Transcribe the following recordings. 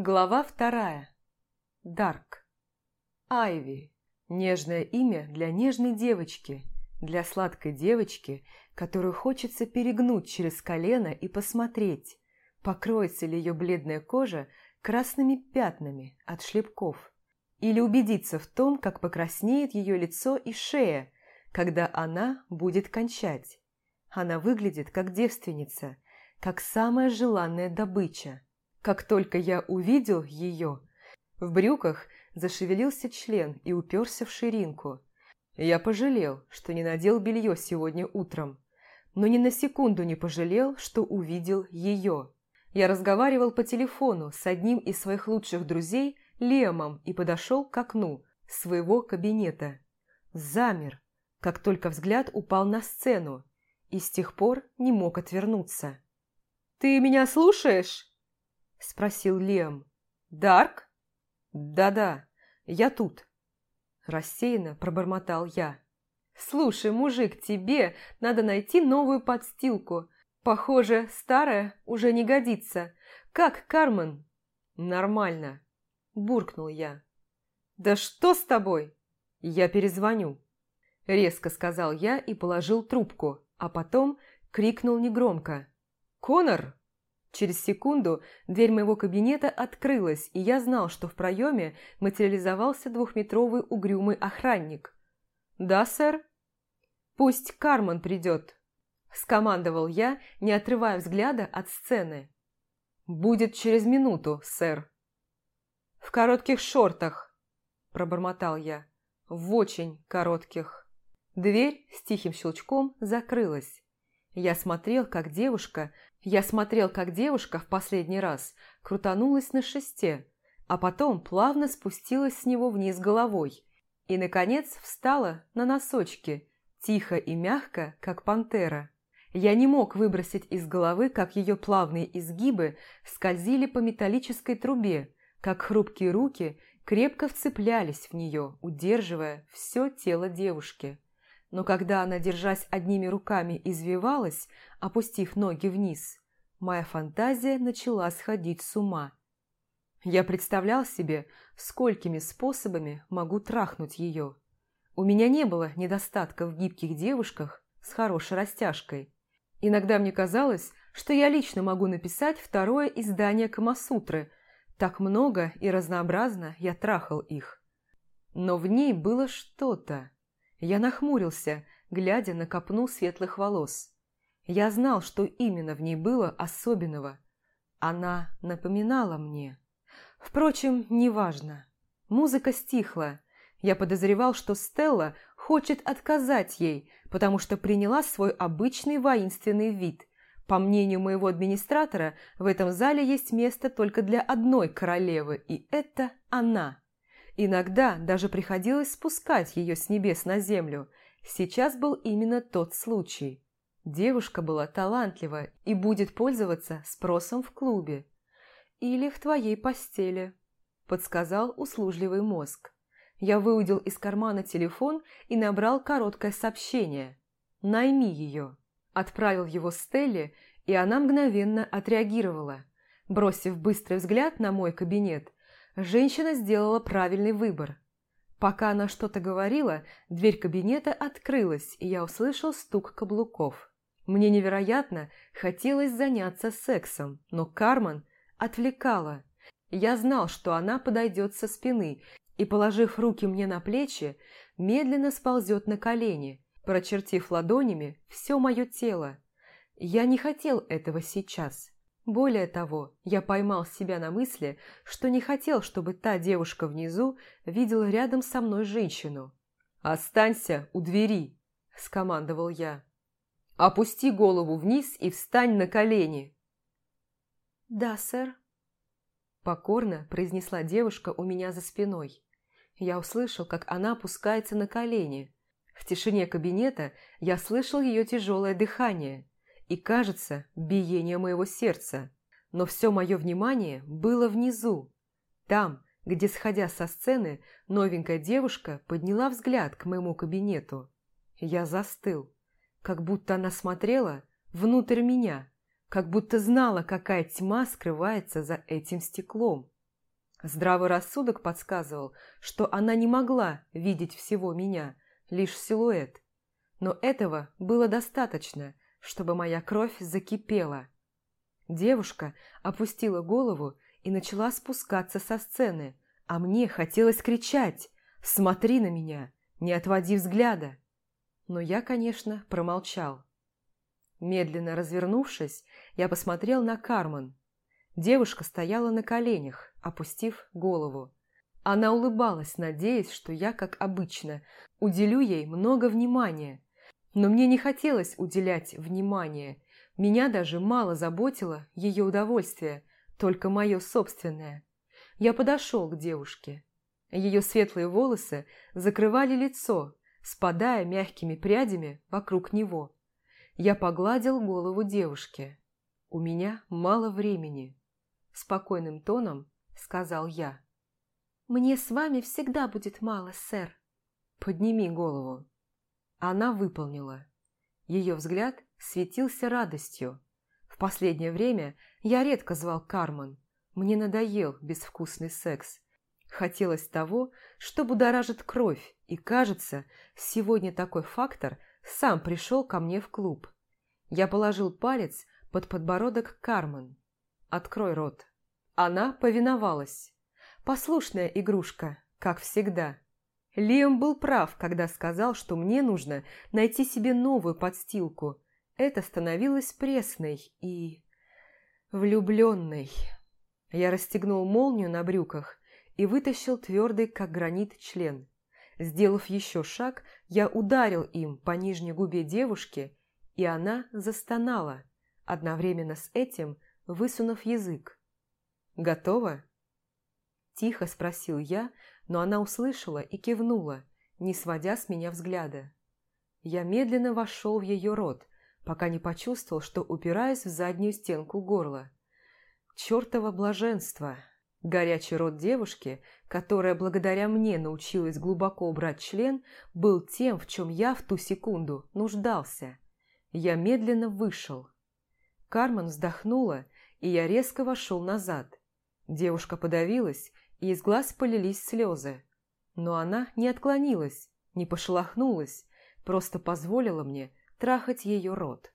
Глава вторая. Дарк. Айви. Нежное имя для нежной девочки, для сладкой девочки, которую хочется перегнуть через колено и посмотреть, покроется ли ее бледная кожа красными пятнами от шлепков, или убедиться в том, как покраснеет ее лицо и шея, когда она будет кончать. Она выглядит как девственница, как самая желанная добыча. Как только я увидел ее, в брюках зашевелился член и уперся в ширинку. Я пожалел, что не надел белье сегодня утром, но ни на секунду не пожалел, что увидел ее. Я разговаривал по телефону с одним из своих лучших друзей, Лемом, и подошел к окну своего кабинета. Замер, как только взгляд упал на сцену, и с тех пор не мог отвернуться. «Ты меня слушаешь?» – спросил Лем. «Дарк?» «Да-да, я тут». Рассеянно пробормотал я. «Слушай, мужик, тебе надо найти новую подстилку. Похоже, старая уже не годится. Как Кармен?» «Нормально», – буркнул я. «Да что с тобой?» «Я перезвоню», – резко сказал я и положил трубку, а потом крикнул негромко. «Конор!» Через секунду дверь моего кабинета открылась, и я знал, что в проеме материализовался двухметровый угрюмый охранник. «Да, сэр?» «Пусть Карман придет», – скомандовал я, не отрывая взгляда от сцены. «Будет через минуту, сэр». «В коротких шортах», – пробормотал я. «В очень коротких». Дверь с тихим щелчком закрылась. Я смотрел, как девушка я смотрел, как девушка в последний раз крутанулась на шесте, а потом плавно спустилась с него вниз головой и, наконец, встала на носочки, тихо и мягко, как пантера. Я не мог выбросить из головы, как ее плавные изгибы скользили по металлической трубе, как хрупкие руки крепко вцеплялись в нее, удерживая все тело девушки. Но когда она, держась одними руками, извивалась, опустив ноги вниз, моя фантазия начала сходить с ума. Я представлял себе, сколькими способами могу трахнуть ее. У меня не было недостатка в гибких девушках с хорошей растяжкой. Иногда мне казалось, что я лично могу написать второе издание Камасутры. Так много и разнообразно я трахал их. Но в ней было что-то. Я нахмурился, глядя на копну светлых волос. Я знал, что именно в ней было особенного. Она напоминала мне. Впрочем, неважно. Музыка стихла. Я подозревал, что Стелла хочет отказать ей, потому что приняла свой обычный воинственный вид. По мнению моего администратора, в этом зале есть место только для одной королевы, и это она. Иногда даже приходилось спускать ее с небес на землю. Сейчас был именно тот случай. Девушка была талантлива и будет пользоваться спросом в клубе. Или в твоей постели, подсказал услужливый мозг. Я выудил из кармана телефон и набрал короткое сообщение. «Найми ее». Отправил его Стелле, и она мгновенно отреагировала. Бросив быстрый взгляд на мой кабинет, Женщина сделала правильный выбор. Пока она что-то говорила, дверь кабинета открылась, и я услышал стук каблуков. Мне невероятно хотелось заняться сексом, но Карман отвлекала. Я знал, что она подойдет со спины и, положив руки мне на плечи, медленно сползет на колени, прочертив ладонями все мое тело. Я не хотел этого сейчас. Более того, я поймал себя на мысли, что не хотел, чтобы та девушка внизу видела рядом со мной женщину. «Останься у двери», – скомандовал я. «Опусти голову вниз и встань на колени». «Да, сэр», – покорно произнесла девушка у меня за спиной. Я услышал, как она опускается на колени. В тишине кабинета я слышал ее тяжелое дыхание и, кажется, биение моего сердца. Но все мое внимание было внизу, там, где, сходя со сцены, новенькая девушка подняла взгляд к моему кабинету. Я застыл, как будто она смотрела внутрь меня, как будто знала, какая тьма скрывается за этим стеклом. Здравый рассудок подсказывал, что она не могла видеть всего меня, лишь силуэт. Но этого было достаточно, чтобы моя кровь закипела. Девушка опустила голову и начала спускаться со сцены, а мне хотелось кричать «Смотри на меня! Не отводи взгляда!» Но я, конечно, промолчал. Медленно развернувшись, я посмотрел на Кармен. Девушка стояла на коленях, опустив голову. Она улыбалась, надеясь, что я, как обычно, уделю ей много внимания. Но мне не хотелось уделять внимание. Меня даже мало заботило ее удовольствие, только мое собственное. Я подошел к девушке. Ее светлые волосы закрывали лицо, спадая мягкими прядями вокруг него. Я погладил голову девушки. «У меня мало времени», – спокойным тоном сказал я. «Мне с вами всегда будет мало, сэр». «Подними голову». Она выполнила. Ее взгляд светился радостью. В последнее время я редко звал Кармен. Мне надоел безвкусный секс. Хотелось того, что будоражит кровь, и, кажется, сегодня такой фактор сам пришел ко мне в клуб. Я положил палец под подбородок Кармен. «Открой рот». Она повиновалась. Послушная игрушка, как всегда. Лиам был прав, когда сказал, что мне нужно найти себе новую подстилку. Это становилось пресной и... влюбленной. Я расстегнул молнию на брюках и вытащил твердый, как гранит, член. Сделав еще шаг, я ударил им по нижней губе девушки, и она застонала, одновременно с этим высунув язык. «Готово?» Тихо спросил я, но она услышала и кивнула, не сводя с меня взгляда. Я медленно вошел в ее рот, пока не почувствовал, что упираюсь в заднюю стенку горла. Чертово блаженство! Горячий рот девушки, которая благодаря мне научилась глубоко брать член, был тем, в чем я в ту секунду нуждался. Я медленно вышел. Кармен вздохнула, и я резко вошел назад. Девушка подавилась, из глаз полились слезы. Но она не отклонилась, не пошелохнулась, просто позволила мне трахать ее рот.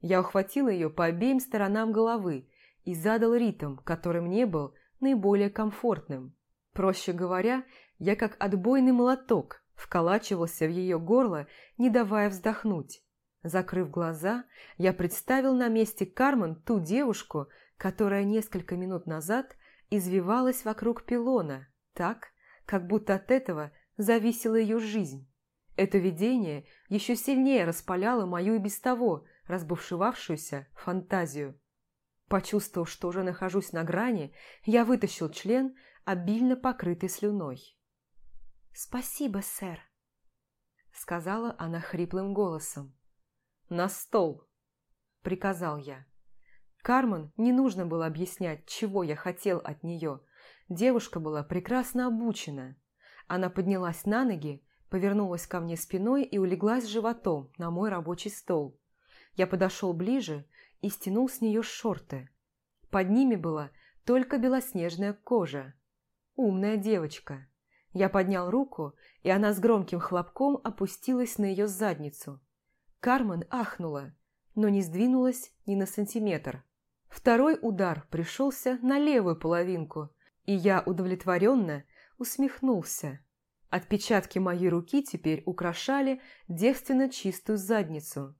Я ухватила ее по обеим сторонам головы и задал ритм, который мне был наиболее комфортным. Проще говоря, я как отбойный молоток вколачивался в ее горло, не давая вздохнуть. Закрыв глаза, я представил на месте Кармен ту девушку, которая несколько минут назад извивалась вокруг пилона, так, как будто от этого зависела ее жизнь. Это видение еще сильнее распаляло мою и без того разбушевавшуюся фантазию. Почувствовав, что уже нахожусь на грани, я вытащил член, обильно покрытый слюной. «Спасибо, сэр», — сказала она хриплым голосом. «На стол», — приказал я. Кармен не нужно было объяснять, чего я хотел от нее. Девушка была прекрасно обучена. Она поднялась на ноги, повернулась ко мне спиной и улеглась животом на мой рабочий стол. Я подошел ближе и стянул с нее шорты. Под ними была только белоснежная кожа. Умная девочка. Я поднял руку, и она с громким хлопком опустилась на ее задницу. Кармен ахнула, но не сдвинулась ни на сантиметр. Второй удар пришелся на левую половинку, и я удовлетворенно усмехнулся. Отпечатки моей руки теперь украшали девственно чистую задницу.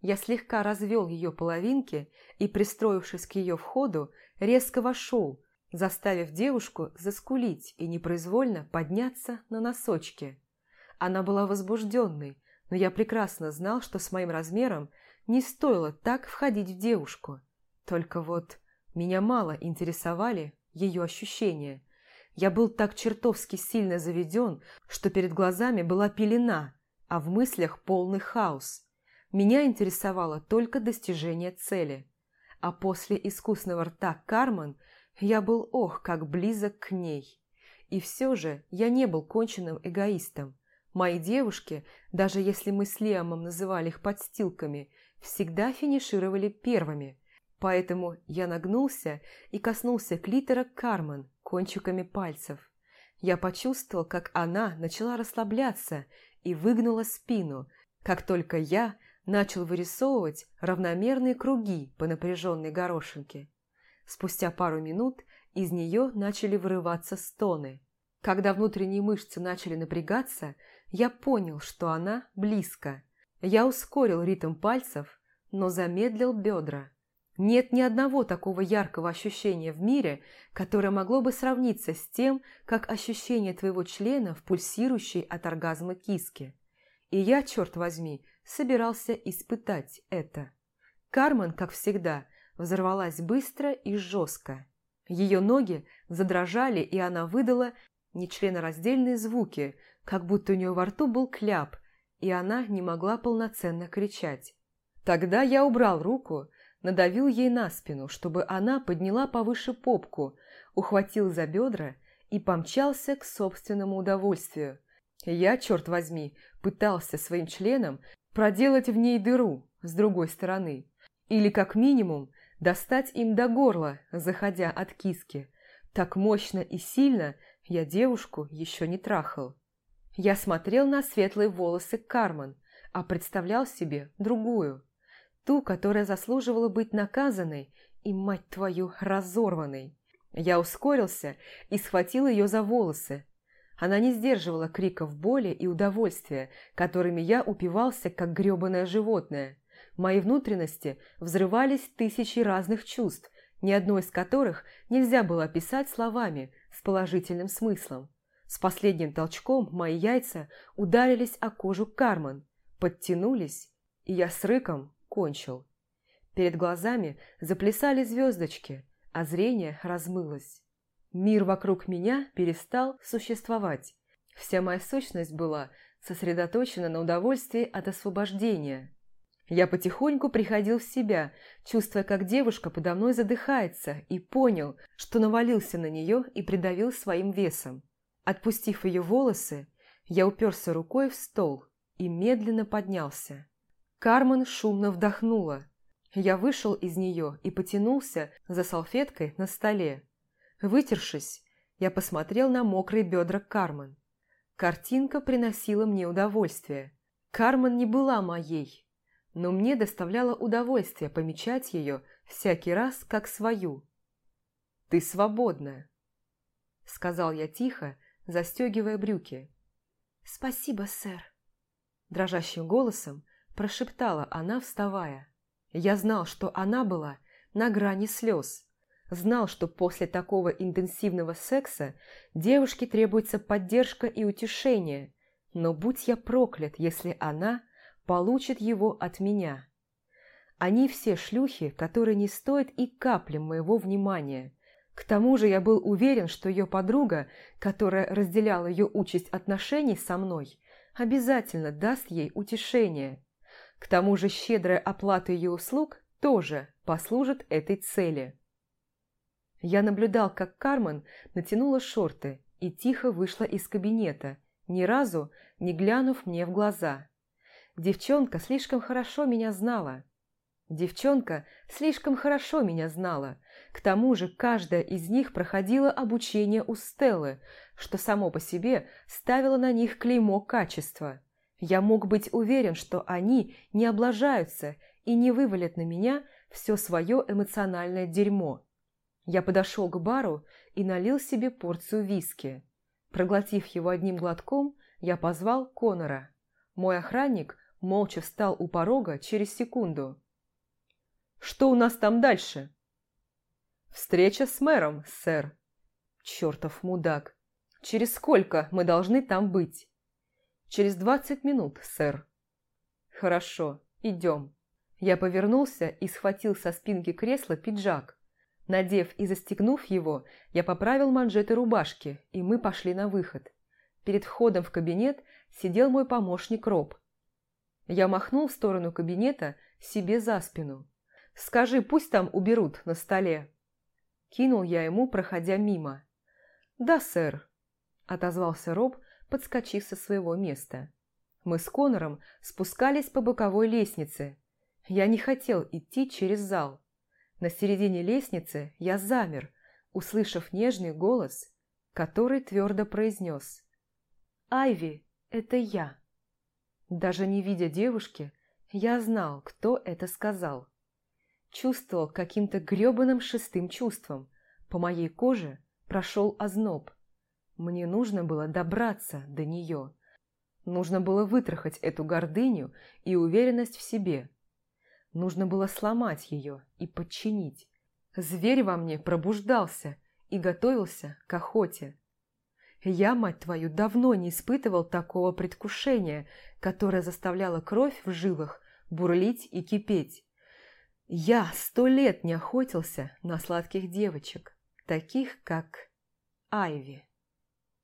Я слегка развел ее половинки и, пристроившись к ее входу, резко вошел, заставив девушку заскулить и непроизвольно подняться на носочки. Она была возбужденной, но я прекрасно знал, что с моим размером не стоило так входить в девушку. Только вот меня мало интересовали ее ощущения. Я был так чертовски сильно заведен, что перед глазами была пелена, а в мыслях полный хаос – меня интересовало только достижение цели. А после искусного рта Кармен я был ох, как близок к ней. И все же я не был конченным эгоистом. Мои девушки, даже если мы с Лиамом называли их подстилками, всегда финишировали первыми. Поэтому я нагнулся и коснулся клитора Кармен кончиками пальцев. Я почувствовал, как она начала расслабляться и выгнула спину, как только я начал вырисовывать равномерные круги по напряженной горошинке. Спустя пару минут из нее начали вырываться стоны. Когда внутренние мышцы начали напрягаться, я понял, что она близко. Я ускорил ритм пальцев, но замедлил бедра. Нет ни одного такого яркого ощущения в мире, которое могло бы сравниться с тем, как ощущение твоего члена в пульсирующей от оргазма киске. И я, черт возьми, собирался испытать это. Кармен, как всегда, взорвалась быстро и жестко. Ее ноги задрожали, и она выдала нечленораздельные звуки, как будто у нее во рту был кляп, и она не могла полноценно кричать. Тогда я убрал руку, надавил ей на спину, чтобы она подняла повыше попку, ухватил за бедра и помчался к собственному удовольствию. Я, черт возьми, пытался своим членом проделать в ней дыру с другой стороны, или как минимум достать им до горла, заходя от киски. Так мощно и сильно я девушку еще не трахал. Я смотрел на светлые волосы Кармен, а представлял себе другую – Ту, которая заслуживала быть наказанной и, мать твою, разорванной. Я ускорился и схватил ее за волосы. Она не сдерживала криков боли и удовольствия, которыми я упивался, как грёбаное животное. Мои внутренности взрывались тысячи разных чувств, ни одно из которых нельзя было описать словами с положительным смыслом. С последним толчком мои яйца ударились о кожу Кармен, подтянулись, и я с рыком кончил. Перед глазами заплясали звездочки, а зрение размылось. Мир вокруг меня перестал существовать. Вся моя сущность была сосредоточена на удовольствии от освобождения. Я потихоньку приходил в себя, чувствуя, как девушка подо мной задыхается, и понял, что навалился на нее и придавил своим весом. Отпустив ее волосы, я уперся рукой в стол и медленно поднялся. Кармен шумно вдохнула. Я вышел из нее и потянулся за салфеткой на столе. Вытершись, я посмотрел на мокрые бедра Кармен. Картинка приносила мне удовольствие. Кармен не была моей, но мне доставляло удовольствие помечать ее всякий раз как свою. «Ты свободна», — сказал я тихо, застегивая брюки. «Спасибо, сэр», — дрожащим голосом прошептала она, вставая. Я знал, что она была на грани слез. Знал, что после такого интенсивного секса девушке требуется поддержка и утешение, но будь я проклят, если она получит его от меня. Они все шлюхи, которые не стоят и капли моего внимания. К тому же я был уверен, что ее подруга, которая разделяла ее участь отношений со мной, обязательно даст ей утешение. К тому же щедрая оплата ее услуг тоже послужит этой цели. Я наблюдал, как Кармен натянула шорты и тихо вышла из кабинета, ни разу не глянув мне в глаза. Девчонка слишком хорошо меня знала. Девчонка слишком хорошо меня знала. К тому же каждая из них проходила обучение у Стеллы, что само по себе ставило на них клеймо качества. Я мог быть уверен, что они не облажаются и не вывалят на меня все свое эмоциональное дерьмо. Я подошел к бару и налил себе порцию виски. Проглотив его одним глотком, я позвал Конора. Мой охранник молча встал у порога через секунду. «Что у нас там дальше?» «Встреча с мэром, сэр». «Чертов мудак! Через сколько мы должны там быть?» «Через двадцать минут, сэр». «Хорошо, идем». Я повернулся и схватил со спинки кресла пиджак. Надев и застегнув его, я поправил манжеты рубашки, и мы пошли на выход. Перед входом в кабинет сидел мой помощник Роб. Я махнул в сторону кабинета себе за спину. «Скажи, пусть там уберут на столе». Кинул я ему, проходя мимо. «Да, сэр», – отозвался Роб, подскочив со своего места. Мы с Конором спускались по боковой лестнице. Я не хотел идти через зал. На середине лестницы я замер, услышав нежный голос, который твердо произнес «Айви, это я». Даже не видя девушки, я знал, кто это сказал. Чувствовал каким-то грёбаным шестым чувством. По моей коже прошел озноб. Мне нужно было добраться до нее. Нужно было вытрахать эту гордыню и уверенность в себе. Нужно было сломать ее и подчинить. Зверь во мне пробуждался и готовился к охоте. Я, мать твою, давно не испытывал такого предвкушения, которое заставляло кровь в жилах бурлить и кипеть. Я сто лет не охотился на сладких девочек, таких как Айви.